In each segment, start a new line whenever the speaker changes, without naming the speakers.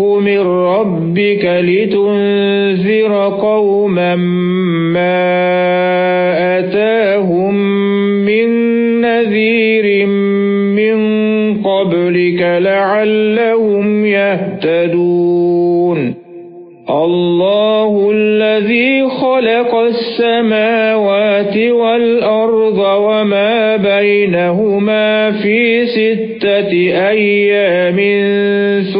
من ربك لتنذر قوما ما أتاهم من نذير من قبلك لعلهم يهتدون الله الذي خلق السماوات والأرض وما بينهما في ستة أيام ثم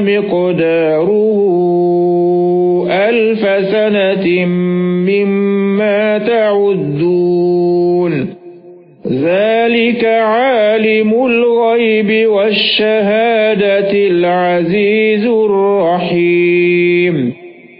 مقداره ألف سنة مما تعدون. ذلك عالم الغيب والشهادة العزيز الرحيم.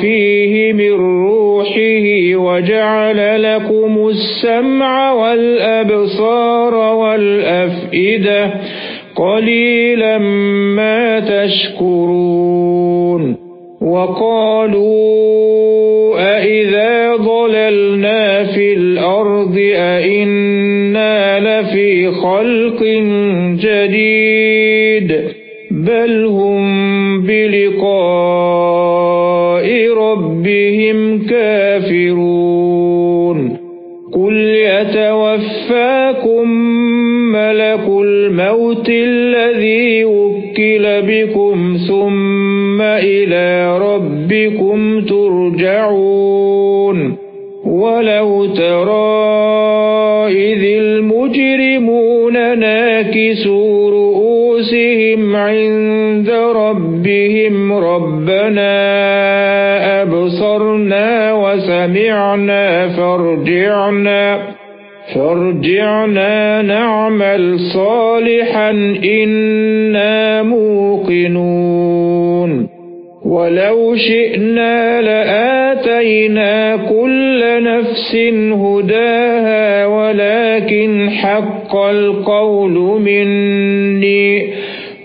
فيه من روحه وجعل لكم السمع والأبصار والأفئدة قليلا ما تشكرون. وقالوا أئذا ضللنا في قل يتوفاكم ملك الموت الذي وكل بكم ثم إلى ربكم ترجعون ولو ترى إذ المجرمون ناكسوا رؤوسهم عند ربهم ربنا أبصرنا وسمعنا فارجعنا فارجعنا نعمل صالحا إنا موقنون ولو شئنا لآتينا كل نفس هداها ولكن حق القول مني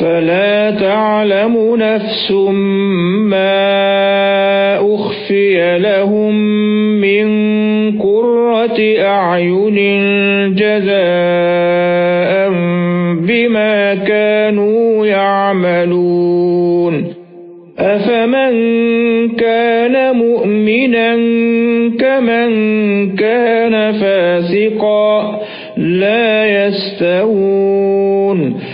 فَلَا تَعْلَمُ نَفْسٌ مَا أُخْفِيَ لَهُم مِّن قُرَّةِ أَعْيُنٍ جَزَاءً بِمَا كَانُوا يَعْمَلُونَ. أَفَمَن كَانَ مُؤْمِنًا كَمَن كَانَ فَاسِقًا لَّا يَسْتَوُونَ.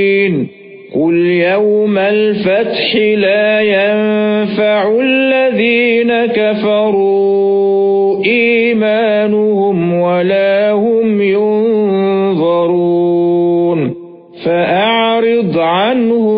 يَوْمَ الْفَتْحِ لَا يَنفَعُ الَّذِينَ كَفَرُوا إِيمَانُهُمْ وَلَا هُمْ يُنظَرُونَ. فَأَعْرِضْ عَنْهُمْ